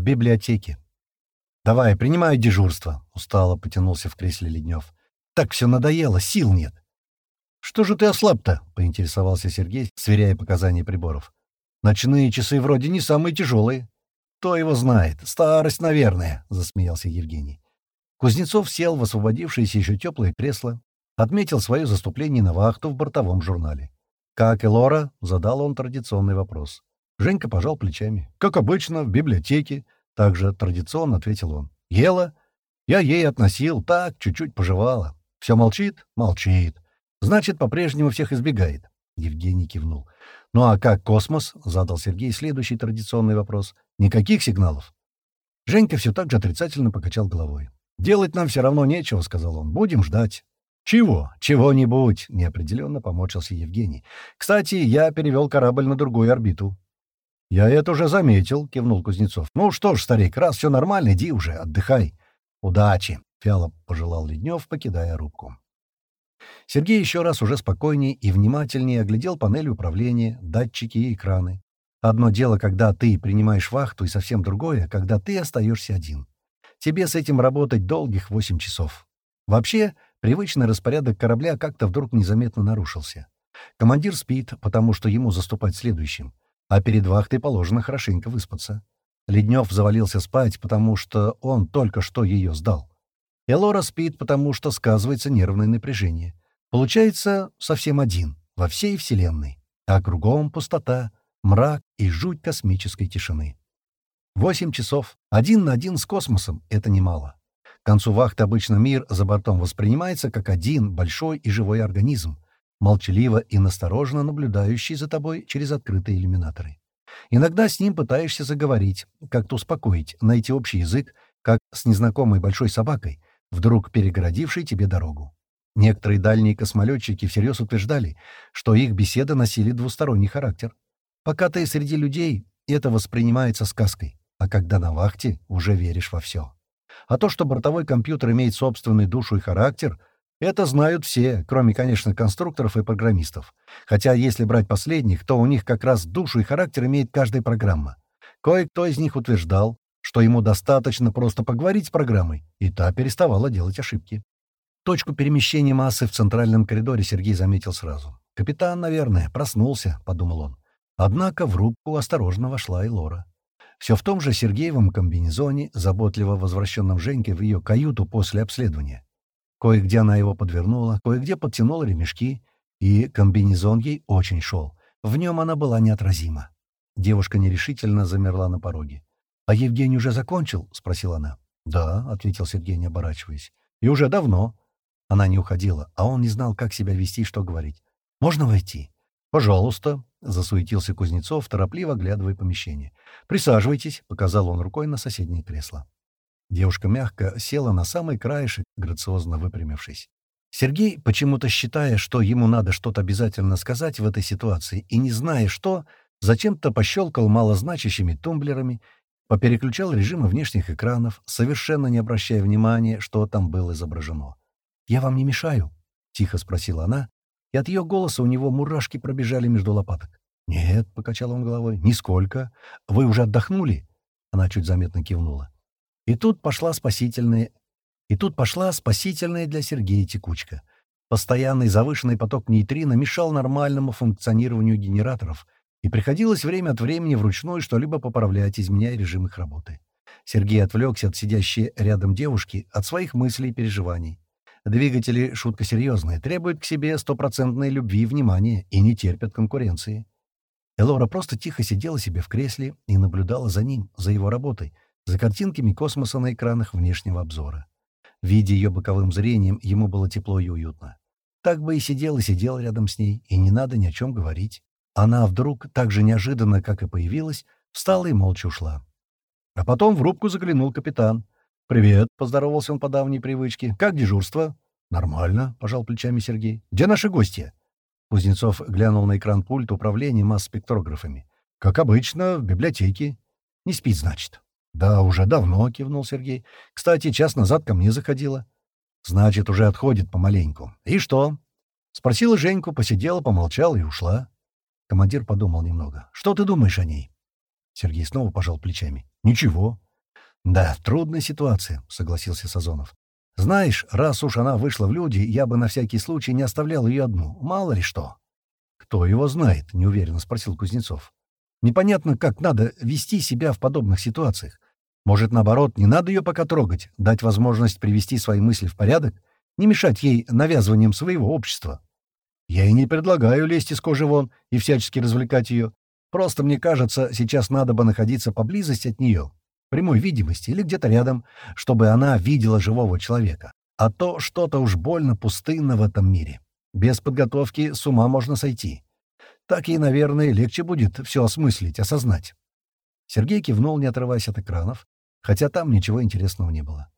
в библиотеке. «Давай, принимай дежурство», — устало потянулся в кресле Леднев. «Так все надоело, сил нет». «Что же ты ослаб-то?» — поинтересовался Сергей, сверяя показания приборов. «Ночные часы вроде не самые тяжелые». «Кто его знает? Старость, наверное», — засмеялся Евгений. Кузнецов сел в освободившееся еще теплое кресло, отметил свое заступление на вахту в бортовом журнале. «Как и Лора?» — задал он традиционный вопрос. Женька пожал плечами. «Как обычно, в библиотеке», — также традиционно ответил он. «Ела?» «Я ей относил, так, чуть-чуть пожевала». «Все молчит?» «Молчит». «Значит, по-прежнему всех избегает». Евгений кивнул. «Ну а как космос?» — задал Сергей следующий традиционный вопрос. «Никаких сигналов?» Женька все так же отрицательно покачал головой. «Делать нам все равно нечего», — сказал он. «Будем ждать». «Чего? Чего-нибудь!» — неопределенно помочился Евгений. «Кстати, я перевел корабль на другую орбиту». «Я это уже заметил», — кивнул Кузнецов. «Ну что ж, старик, раз все нормально, иди уже, отдыхай». «Удачи», — вяло пожелал Леднев, покидая рубку. Сергей еще раз уже спокойнее и внимательнее оглядел панель управления, датчики и экраны. Одно дело, когда ты принимаешь вахту, и совсем другое, когда ты остаешься один. Тебе с этим работать долгих восемь часов. Вообще, привычный распорядок корабля как-то вдруг незаметно нарушился. Командир спит, потому что ему заступать следующим а перед вахтой положено хорошенько выспаться. Леднев завалился спать, потому что он только что ее сдал. Элора спит, потому что сказывается нервное напряжение. Получается совсем один, во всей Вселенной. А кругом пустота, мрак и жуть космической тишины. Восемь часов, один на один с космосом — это немало. К концу вахты обычно мир за бортом воспринимается как один большой и живой организм, молчаливо и настороженно наблюдающий за тобой через открытые иллюминаторы. Иногда с ним пытаешься заговорить, как-то успокоить, найти общий язык, как с незнакомой большой собакой, вдруг перегородившей тебе дорогу. Некоторые дальние космолетчики всерьез утверждали, что их беседы носили двусторонний характер. Пока ты среди людей, это воспринимается сказкой, а когда на вахте, уже веришь во все. А то, что бортовой компьютер имеет собственную душу и характер — это знают все, кроме, конечно, конструкторов и программистов. Хотя, если брать последних, то у них как раз душу и характер имеет каждая программа. Кое-кто из них утверждал, что ему достаточно просто поговорить с программой, и та переставала делать ошибки. Точку перемещения массы в центральном коридоре Сергей заметил сразу. «Капитан, наверное, проснулся», — подумал он. Однако в рубку осторожно вошла и Лора. Все в том же Сергеевом комбинезоне, заботливо возвращенном Женьке в ее каюту после обследования. Кое-где она его подвернула, кое-где подтянула ремешки, и комбинезон ей очень шел. В нем она была неотразима. Девушка нерешительно замерла на пороге. «А Евгений уже закончил?» — спросила она. «Да», — ответил Сергей, не оборачиваясь. «И уже давно». Она не уходила, а он не знал, как себя вести и что говорить. «Можно войти?» «Пожалуйста», — засуетился Кузнецов, торопливо оглядывая помещение. «Присаживайтесь», — показал он рукой на соседнее кресло. Девушка мягко села на самый краешек, грациозно выпрямившись. Сергей, почему-то считая, что ему надо что-то обязательно сказать в этой ситуации, и не зная что, зачем-то пощелкал малозначащими тумблерами, попереключал режимы внешних экранов, совершенно не обращая внимания, что там было изображено. «Я вам не мешаю?» — тихо спросила она, и от ее голоса у него мурашки пробежали между лопаток. «Нет», — покачал он головой, — «нисколько. Вы уже отдохнули?» Она чуть заметно кивнула. И тут пошла спасительная... И тут пошла спасительная для Сергея текучка. Постоянный завышенный поток нейтрино мешал нормальному функционированию генераторов, и приходилось время от времени вручную что-либо поправлять, изменяя режим их работы. Сергей отвлекся от сидящей рядом девушки, от своих мыслей и переживаний. Двигатели, шутка серьезная, требуют к себе стопроцентной любви и внимания и не терпят конкуренции. Элора просто тихо сидела себе в кресле и наблюдала за ним, за его работой, за картинками космоса на экранах внешнего обзора. Видя ее боковым зрением, ему было тепло и уютно. Так бы и сидел и сидел рядом с ней, и не надо ни о чем говорить. Она вдруг, так же неожиданно, как и появилась, встала и молча ушла. А потом в рубку заглянул капитан. «Привет», — поздоровался он по давней привычке. «Как дежурство?» «Нормально», — пожал плечами Сергей. «Где наши гости?» Кузнецов глянул на экран пульт управления масс-спектрографами. «Как обычно, в библиотеке. Не спит, значит». «Да, уже давно», — кивнул Сергей. «Кстати, час назад ко мне заходила». «Значит, уже отходит помаленьку. И что?» Спросила Женьку, посидела, помолчала и ушла. Командир подумал немного. «Что ты думаешь о ней?» Сергей снова пожал плечами. «Ничего». «Да, трудная ситуация», — согласился Сазонов. «Знаешь, раз уж она вышла в люди, я бы на всякий случай не оставлял ее одну. Мало ли что». «Кто его знает?» — неуверенно спросил Кузнецов. «Непонятно, как надо вести себя в подобных ситуациях. Может, наоборот, не надо ее пока трогать, дать возможность привести свои мысли в порядок, не мешать ей навязыванием своего общества. Я и не предлагаю лезть из кожи вон и всячески развлекать ее. Просто, мне кажется, сейчас надо бы находиться поблизости от нее, прямой видимости или где-то рядом, чтобы она видела живого человека. А то что-то уж больно пустынно в этом мире. Без подготовки с ума можно сойти. Так ей, наверное, легче будет все осмыслить, осознать. Сергей кивнул, не отрываясь от экранов, хотя там ничего интересного не было.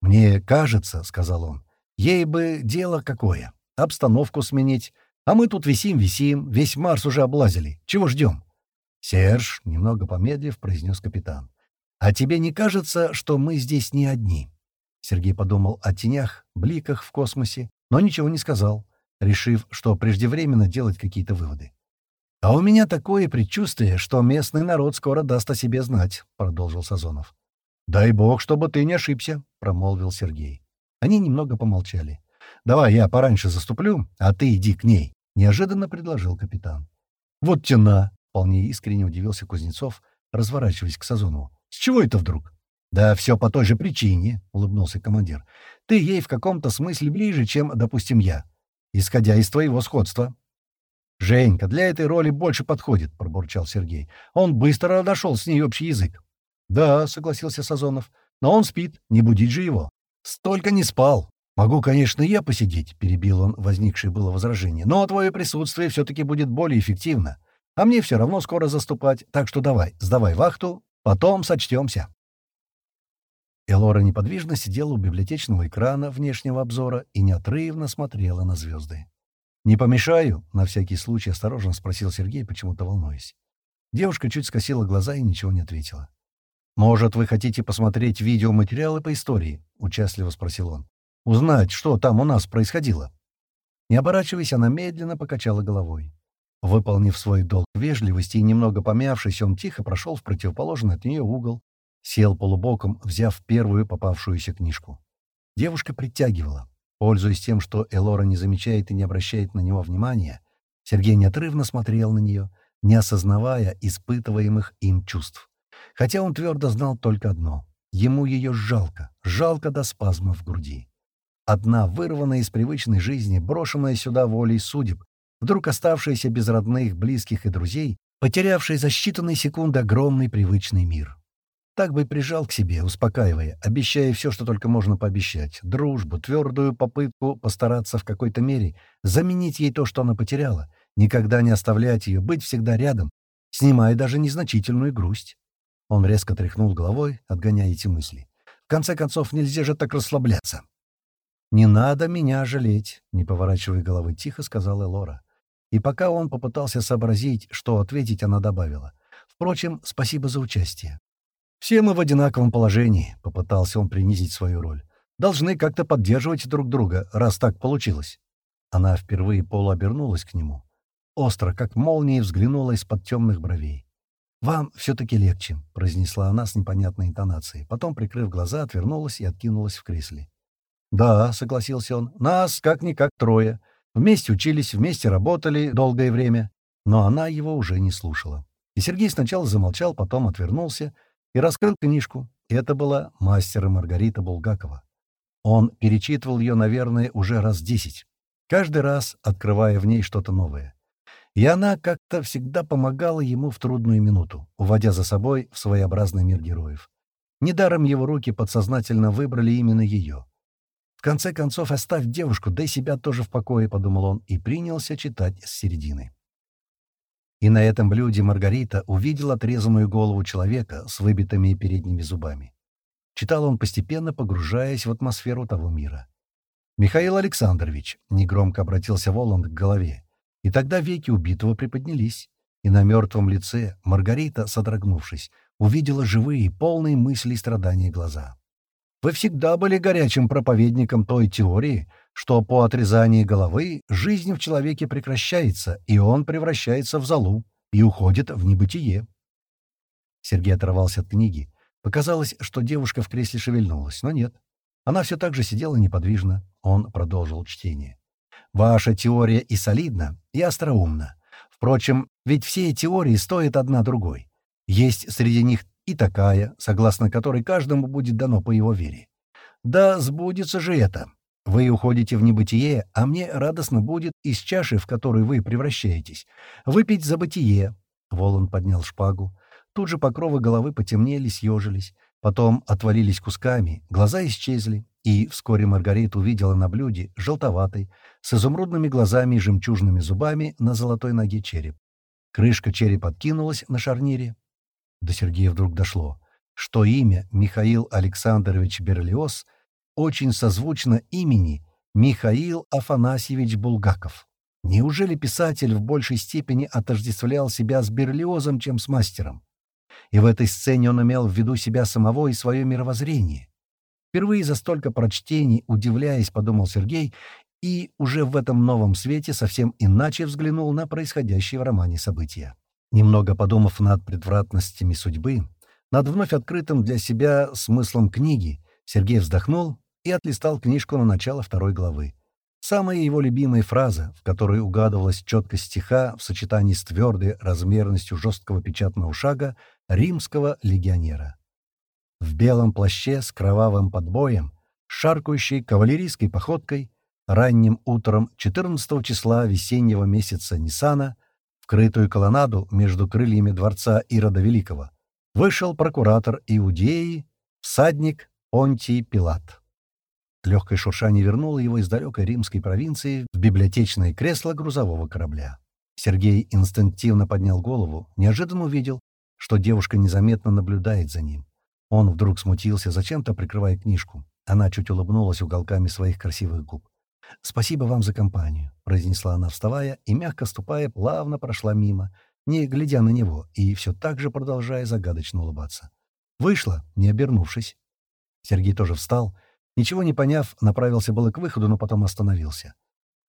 «Мне кажется», — сказал он, — «ей бы дело какое, обстановку сменить, а мы тут висим-висим, весь Марс уже облазили. Чего ждем?» «Серж», — немного помедлив, произнес капитан, — «а тебе не кажется, что мы здесь не одни?» Сергей подумал о тенях, бликах в космосе, но ничего не сказал, решив, что преждевременно делать какие-то выводы. «А у меня такое предчувствие, что местный народ скоро даст о себе знать», — продолжил Сазонов. «Дай бог, чтобы ты не ошибся», — промолвил Сергей. Они немного помолчали. «Давай я пораньше заступлю, а ты иди к ней», — неожиданно предложил капитан. «Вот тена», — вполне искренне удивился Кузнецов, разворачиваясь к Сазонову. «С чего это вдруг?» «Да все по той же причине», — улыбнулся командир. «Ты ей в каком-то смысле ближе, чем, допустим, я, исходя из твоего сходства». «Женька для этой роли больше подходит», — пробурчал Сергей. «Он быстро нашел с ней общий язык». «Да», — согласился Сазонов. «Но он спит, не будить же его». «Столько не спал». «Могу, конечно, я посидеть», — перебил он возникшее было возражение. «Но твое присутствие все-таки будет более эффективно. А мне все равно скоро заступать, так что давай, сдавай вахту, потом сочтемся». Элора неподвижно сидела у библиотечного экрана внешнего обзора и неотрывно смотрела на звезды. «Не помешаю?» — на всякий случай осторожно спросил Сергей, почему-то волнуясь. Девушка чуть скосила глаза и ничего не ответила. «Может, вы хотите посмотреть видеоматериалы по истории?» — участливо спросил он. «Узнать, что там у нас происходило?» Не оборачиваясь, она медленно покачала головой. Выполнив свой долг вежливости и немного помявшись, он тихо прошел в противоположный от нее угол, сел полубоком, взяв первую попавшуюся книжку. Девушка притягивала. Пользуясь тем, что Элора не замечает и не обращает на него внимания, Сергей неотрывно смотрел на нее, не осознавая испытываемых им чувств. Хотя он твердо знал только одно — ему ее жалко, жалко до спазма в груди. Одна, вырванная из привычной жизни, брошенная сюда волей судеб, вдруг оставшаяся без родных, близких и друзей, потерявшая за считанные секунды огромный привычный мир. Так бы и прижал к себе, успокаивая, обещая все, что только можно пообещать. Дружбу, твердую попытку постараться в какой-то мере заменить ей то, что она потеряла, никогда не оставлять ее, быть всегда рядом, снимая даже незначительную грусть. Он резко тряхнул головой, отгоняя эти мысли. В конце концов, нельзя же так расслабляться. «Не надо меня жалеть», — не поворачивая головы, тихо сказала Лора. И пока он попытался сообразить, что ответить, она добавила. «Впрочем, спасибо за участие. «Все мы в одинаковом положении», — попытался он принизить свою роль. «Должны как-то поддерживать друг друга, раз так получилось». Она впервые полуобернулась к нему. Остро, как молнией, взглянула из-под темных бровей. «Вам все-таки легче», — произнесла она с непонятной интонацией. Потом, прикрыв глаза, отвернулась и откинулась в кресле. «Да», — согласился он, — «нас как-никак трое. Вместе учились, вместе работали долгое время». Но она его уже не слушала. И Сергей сначала замолчал, потом отвернулся — и раскрыл книжку. Это была «Мастер и Маргарита» Булгакова. Он перечитывал ее, наверное, уже раз десять, каждый раз открывая в ней что-то новое. И она как-то всегда помогала ему в трудную минуту, уводя за собой в своеобразный мир героев. Недаром его руки подсознательно выбрали именно ее. В конце концов, оставь девушку, дай себя тоже в покое, — подумал он, и принялся читать с середины. И на этом блюде Маргарита увидела отрезанную голову человека с выбитыми передними зубами. Читал он постепенно, погружаясь в атмосферу того мира. «Михаил Александрович», — негромко обратился Воланд к голове, и тогда веки убитого приподнялись, и на мертвом лице Маргарита, содрогнувшись, увидела живые, полные мысли и страдания глаза. «Вы всегда были горячим проповедником той теории, что по отрезании головы жизнь в человеке прекращается, и он превращается в залу и уходит в небытие. Сергей оторвался от книги, Показалось, что девушка в кресле шевельнулась, но нет. Она все так же сидела неподвижно. Он продолжил чтение. «Ваша теория и солидна, и остроумна. Впрочем, ведь все теории стоят одна другой. Есть среди них и такая, согласно которой каждому будет дано по его вере. Да сбудется же это. Вы уходите в небытие, а мне радостно будет из чаши, в которую вы превращаетесь, выпить за бытие. Волан поднял шпагу. Тут же покровы головы потемнели, съежились. Потом отвалились кусками, глаза исчезли, и вскоре Маргарита увидела на блюде желтоватый, с изумрудными глазами и жемчужными зубами на золотой ноге череп. Крышка черепа откинулась на шарнире. До Сергея вдруг дошло, что имя Михаил Александрович Берлиоз очень созвучно имени Михаил Афанасьевич Булгаков. Неужели писатель в большей степени отождествлял себя с Берлиозом, чем с мастером? И в этой сцене он имел в виду себя самого и свое мировоззрение. Впервые за столько прочтений, удивляясь, подумал Сергей, и уже в этом новом свете совсем иначе взглянул на происходящее в романе события. Немного подумав над предвратностями судьбы, над вновь открытым для себя смыслом книги, Сергей вздохнул и отлистал книжку на начало второй главы. Самая его любимая фраза, в которой угадывалась четкость стиха в сочетании с твердой размерностью жесткого печатного шага римского легионера. В белом плаще с кровавым подбоем, шаркающей кавалерийской походкой, ранним утром 14 числа весеннего месяца Нисана, вкрытую колоннаду между крыльями дворца Ирода Великого, вышел прокуратор Иудеи, всадник Понтий Пилат. Легкое шуршание вернуло его из далекой римской провинции в библиотечное кресло грузового корабля. Сергей инстинктивно поднял голову, неожиданно увидел, что девушка незаметно наблюдает за ним. Он вдруг смутился, зачем-то прикрывая книжку. Она чуть улыбнулась уголками своих красивых губ. «Спасибо вам за компанию», — произнесла она, вставая, и, мягко ступая, плавно прошла мимо, не глядя на него, и все так же продолжая загадочно улыбаться. Вышла, не обернувшись. Сергей тоже встал, ничего не поняв, направился было к выходу, но потом остановился.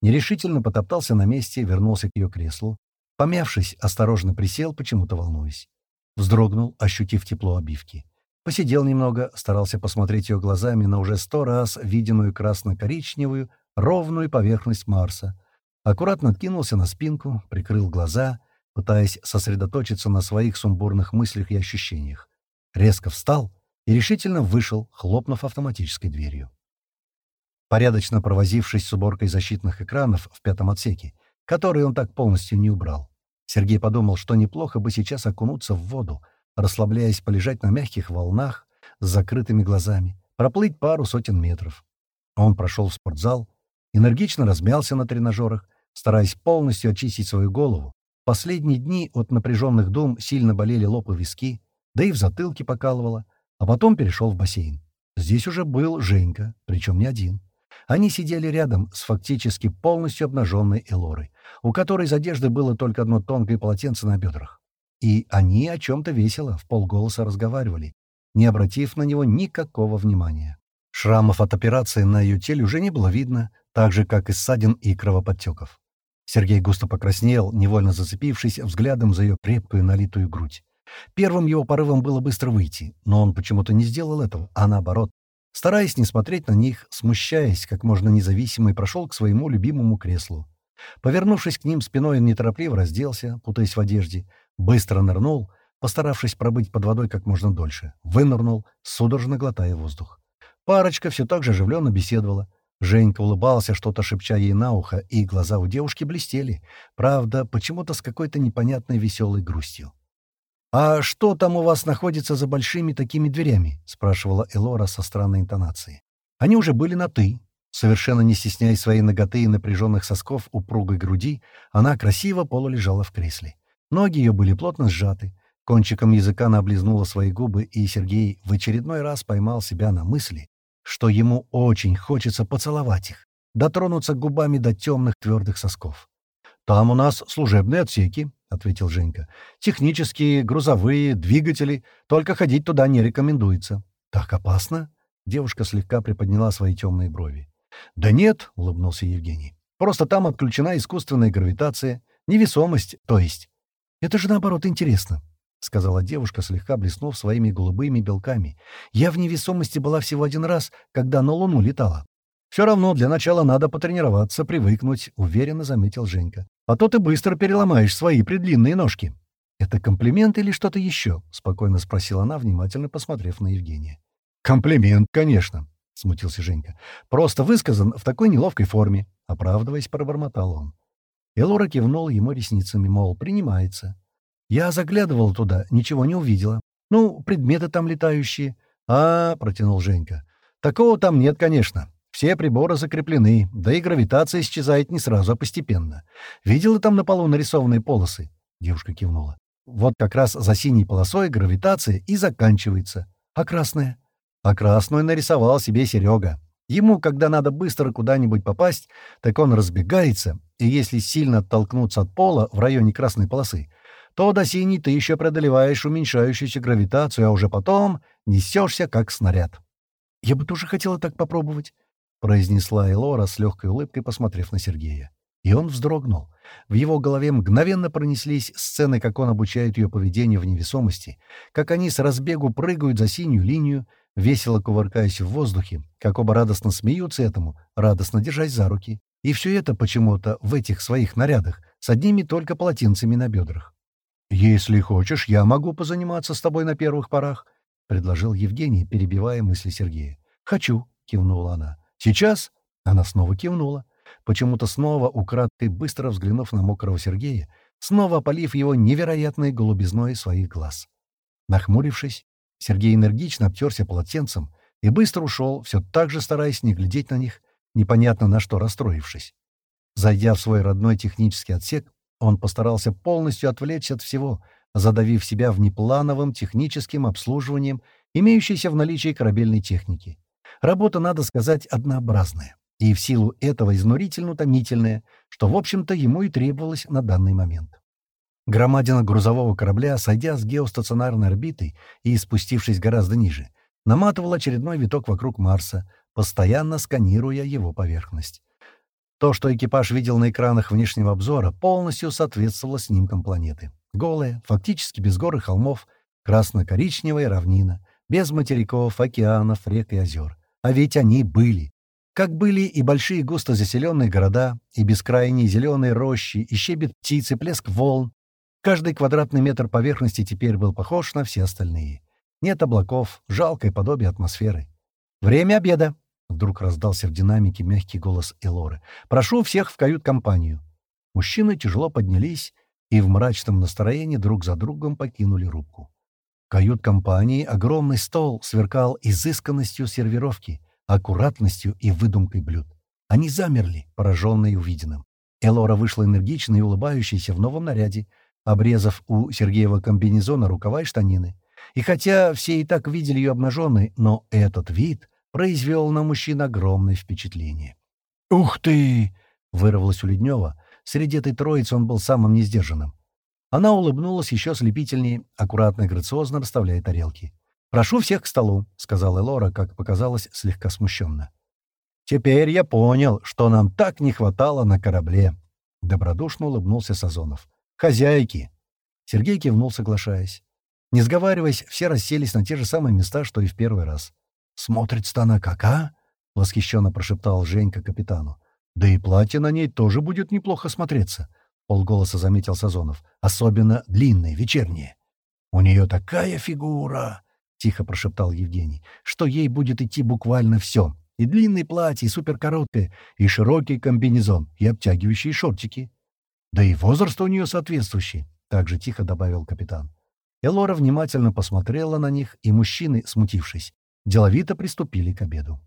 Нерешительно потоптался на месте, вернулся к ее креслу. Помявшись, осторожно присел, почему-то волнуясь. Вздрогнул, ощутив тепло обивки. Посидел немного, старался посмотреть ее глазами на уже сто раз виденную красно-коричневую, ровную поверхность Марса. Аккуратно откинулся на спинку, прикрыл глаза, пытаясь сосредоточиться на своих сумбурных мыслях и ощущениях. Резко встал и решительно вышел, хлопнув автоматической дверью. Порядочно провозившись с уборкой защитных экранов в пятом отсеке, который он так полностью не убрал, Сергей подумал, что неплохо бы сейчас окунуться в воду, расслабляясь, полежать на мягких волнах с закрытыми глазами, проплыть пару сотен метров. Он прошел в спортзал, энергично размялся на тренажерах, стараясь полностью очистить свою голову. Последние дни от напряженных дум сильно болели лоб и виски, да и в затылке покалывало, а потом перешел в бассейн. Здесь уже был Женька, причем не один. Они сидели рядом с фактически полностью обнаженной Элорой, у которой из одежды было только одно тонкое полотенце на бедрах. И они о чем-то весело, в полголоса разговаривали, не обратив на него никакого внимания. Шрамов от операции на ее теле уже не было видно, так же, как и ссадин и кровоподтеков. Сергей густо покраснел, невольно зацепившись взглядом за ее крепкую налитую грудь. Первым его порывом было быстро выйти, но он почему-то не сделал этого, а наоборот, стараясь не смотреть на них, смущаясь, как можно независимо, и прошел к своему любимому креслу. Повернувшись к ним спиной, он неторопливо разделся, путаясь в одежде, Быстро нырнул, постаравшись пробыть под водой как можно дольше. Вынырнул, судорожно глотая воздух. Парочка все так же оживленно беседовала. Женька улыбался, что-то шепча ей на ухо, и глаза у девушки блестели. Правда, почему-то с какой-то непонятной веселой грустью. «А что там у вас находится за большими такими дверями?» — спрашивала Элора со странной интонацией. Они уже были на «ты». Совершенно не стесняясь своей ноготы и напряженных сосков упругой груди, она красиво полулежала в кресле. Ноги ее были плотно сжаты. Кончиком языка она облизнула свои губы, и Сергей в очередной раз поймал себя на мысли, что ему очень хочется поцеловать их, дотронуться губами до темных твердых сосков. «Там у нас служебные отсеки», — ответил Женька. «Технические, грузовые, двигатели. Только ходить туда не рекомендуется». «Так опасно?» — девушка слегка приподняла свои темные брови. «Да нет», — улыбнулся Евгений. «Просто там отключена искусственная гравитация, невесомость, то есть. Это же, наоборот, интересно. — сказала девушка, слегка блеснув своими голубыми белками. «Я в невесомости была всего один раз, когда на Луну летала». «Все равно для начала надо потренироваться, привыкнуть», — уверенно заметил Женька. «А то ты быстро переломаешь свои предлинные ножки». «Это комплимент или что-то еще?» — спокойно спросила она, внимательно посмотрев на Евгения. «Комплимент, конечно», — смутился Женька. «Просто высказан в такой неловкой форме», — оправдываясь, пробормотал он. Элора кивнул ему ресницами, мол, принимается. Я заглядывал туда, ничего не увидела. Ну, предметы там летающие. А, протянул Женька. Такого там нет, конечно. Все приборы закреплены, да и гравитация исчезает не сразу, а постепенно. Видела там на полу нарисованные полосы? Девушка кивнула. Вот как раз за синей полосой гравитация и заканчивается. А красная? А красную нарисовал себе Серега. Ему, когда надо быстро куда-нибудь попасть, так он разбегается, и если сильно оттолкнуться от пола в районе красной полосы, то до синей ты еще преодолеваешь уменьшающуюся гравитацию, а уже потом несешься как снаряд. «Я бы тоже хотела так попробовать», — произнесла Элора с легкой улыбкой, посмотрев на Сергея. И он вздрогнул. В его голове мгновенно пронеслись сцены, как он обучает ее поведению в невесомости, как они с разбегу прыгают за синюю линию, весело кувыркаясь в воздухе, как оба радостно смеются этому, радостно держась за руки. И все это почему-то в этих своих нарядах, с одними только полотенцами на бедрах. «Если хочешь, я могу позаниматься с тобой на первых порах», — предложил Евгений, перебивая мысли Сергея. «Хочу», — кивнула она. «Сейчас?» — она снова кивнула. Почему-то снова, украдкой быстро взглянув на мокрого Сергея, снова опалив его невероятной голубизной своих глаз. Нахмурившись, Сергей энергично обтерся полотенцем и быстро ушел, все так же стараясь не глядеть на них, непонятно на что расстроившись. Зайдя в свой родной технический отсек, он постарался полностью отвлечься от всего, задавив себя внеплановым техническим обслуживанием имеющейся в наличии корабельной техники. Работа, надо сказать, однообразная, и в силу этого изнурительно утомительная, что, в общем-то, ему и требовалось на данный момент. Громадина грузового корабля, сойдя с геостационарной орбиты и спустившись гораздо ниже, наматывал очередной виток вокруг Марса, постоянно сканируя его поверхность. То, что экипаж видел на экранах внешнего обзора, полностью соответствовало снимкам планеты. Голая, фактически без гор и холмов, красно-коричневая равнина, без материков, океанов, рек и озер. А ведь они были. Как были и большие густо заселенные города, и бескрайние зеленые рощи, и щебет птиц, и плеск волн, Каждый квадратный метр поверхности теперь был похож на все остальные. Нет облаков, жалкое подобие атмосферы. «Время обеда!» — вдруг раздался в динамике мягкий голос Элоры. «Прошу всех в кают-компанию». Мужчины тяжело поднялись и в мрачном настроении друг за другом покинули рубку. В кают-компании огромный стол сверкал изысканностью сервировки, аккуратностью и выдумкой блюд. Они замерли, пораженные увиденным. Элора вышла энергичной и улыбающейся в новом наряде, обрезав у Сергеева комбинезона рукава и штанины. И хотя все и так видели ее обнаженной, но этот вид произвел на мужчин огромное впечатление. «Ух ты!» — вырвалось у Леднева. Среди этой троицы он был самым несдержанным. Она улыбнулась еще слепительнее, аккуратно и грациозно расставляя тарелки. «Прошу всех к столу», — сказала Лора, как показалось, слегка смущенно. «Теперь я понял, что нам так не хватало на корабле», — добродушно улыбнулся Сазонов. «Хозяйки!» Сергей кивнул, соглашаясь. Не сговариваясь, все расселись на те же самые места, что и в первый раз. «Смотрится-то она как, а?» — восхищенно прошептал Женька капитану. «Да и платье на ней тоже будет неплохо смотреться», — полголоса заметил Сазонов. «Особенно длинное, вечернее». «У нее такая фигура!» — тихо прошептал Евгений, что ей будет идти буквально все. И длинное платье, и суперкороткое, и широкий комбинезон, и обтягивающие шортики. Да и возраст у нее соответствующий, — так же тихо добавил капитан. Элора внимательно посмотрела на них, и мужчины, смутившись, деловито приступили к обеду.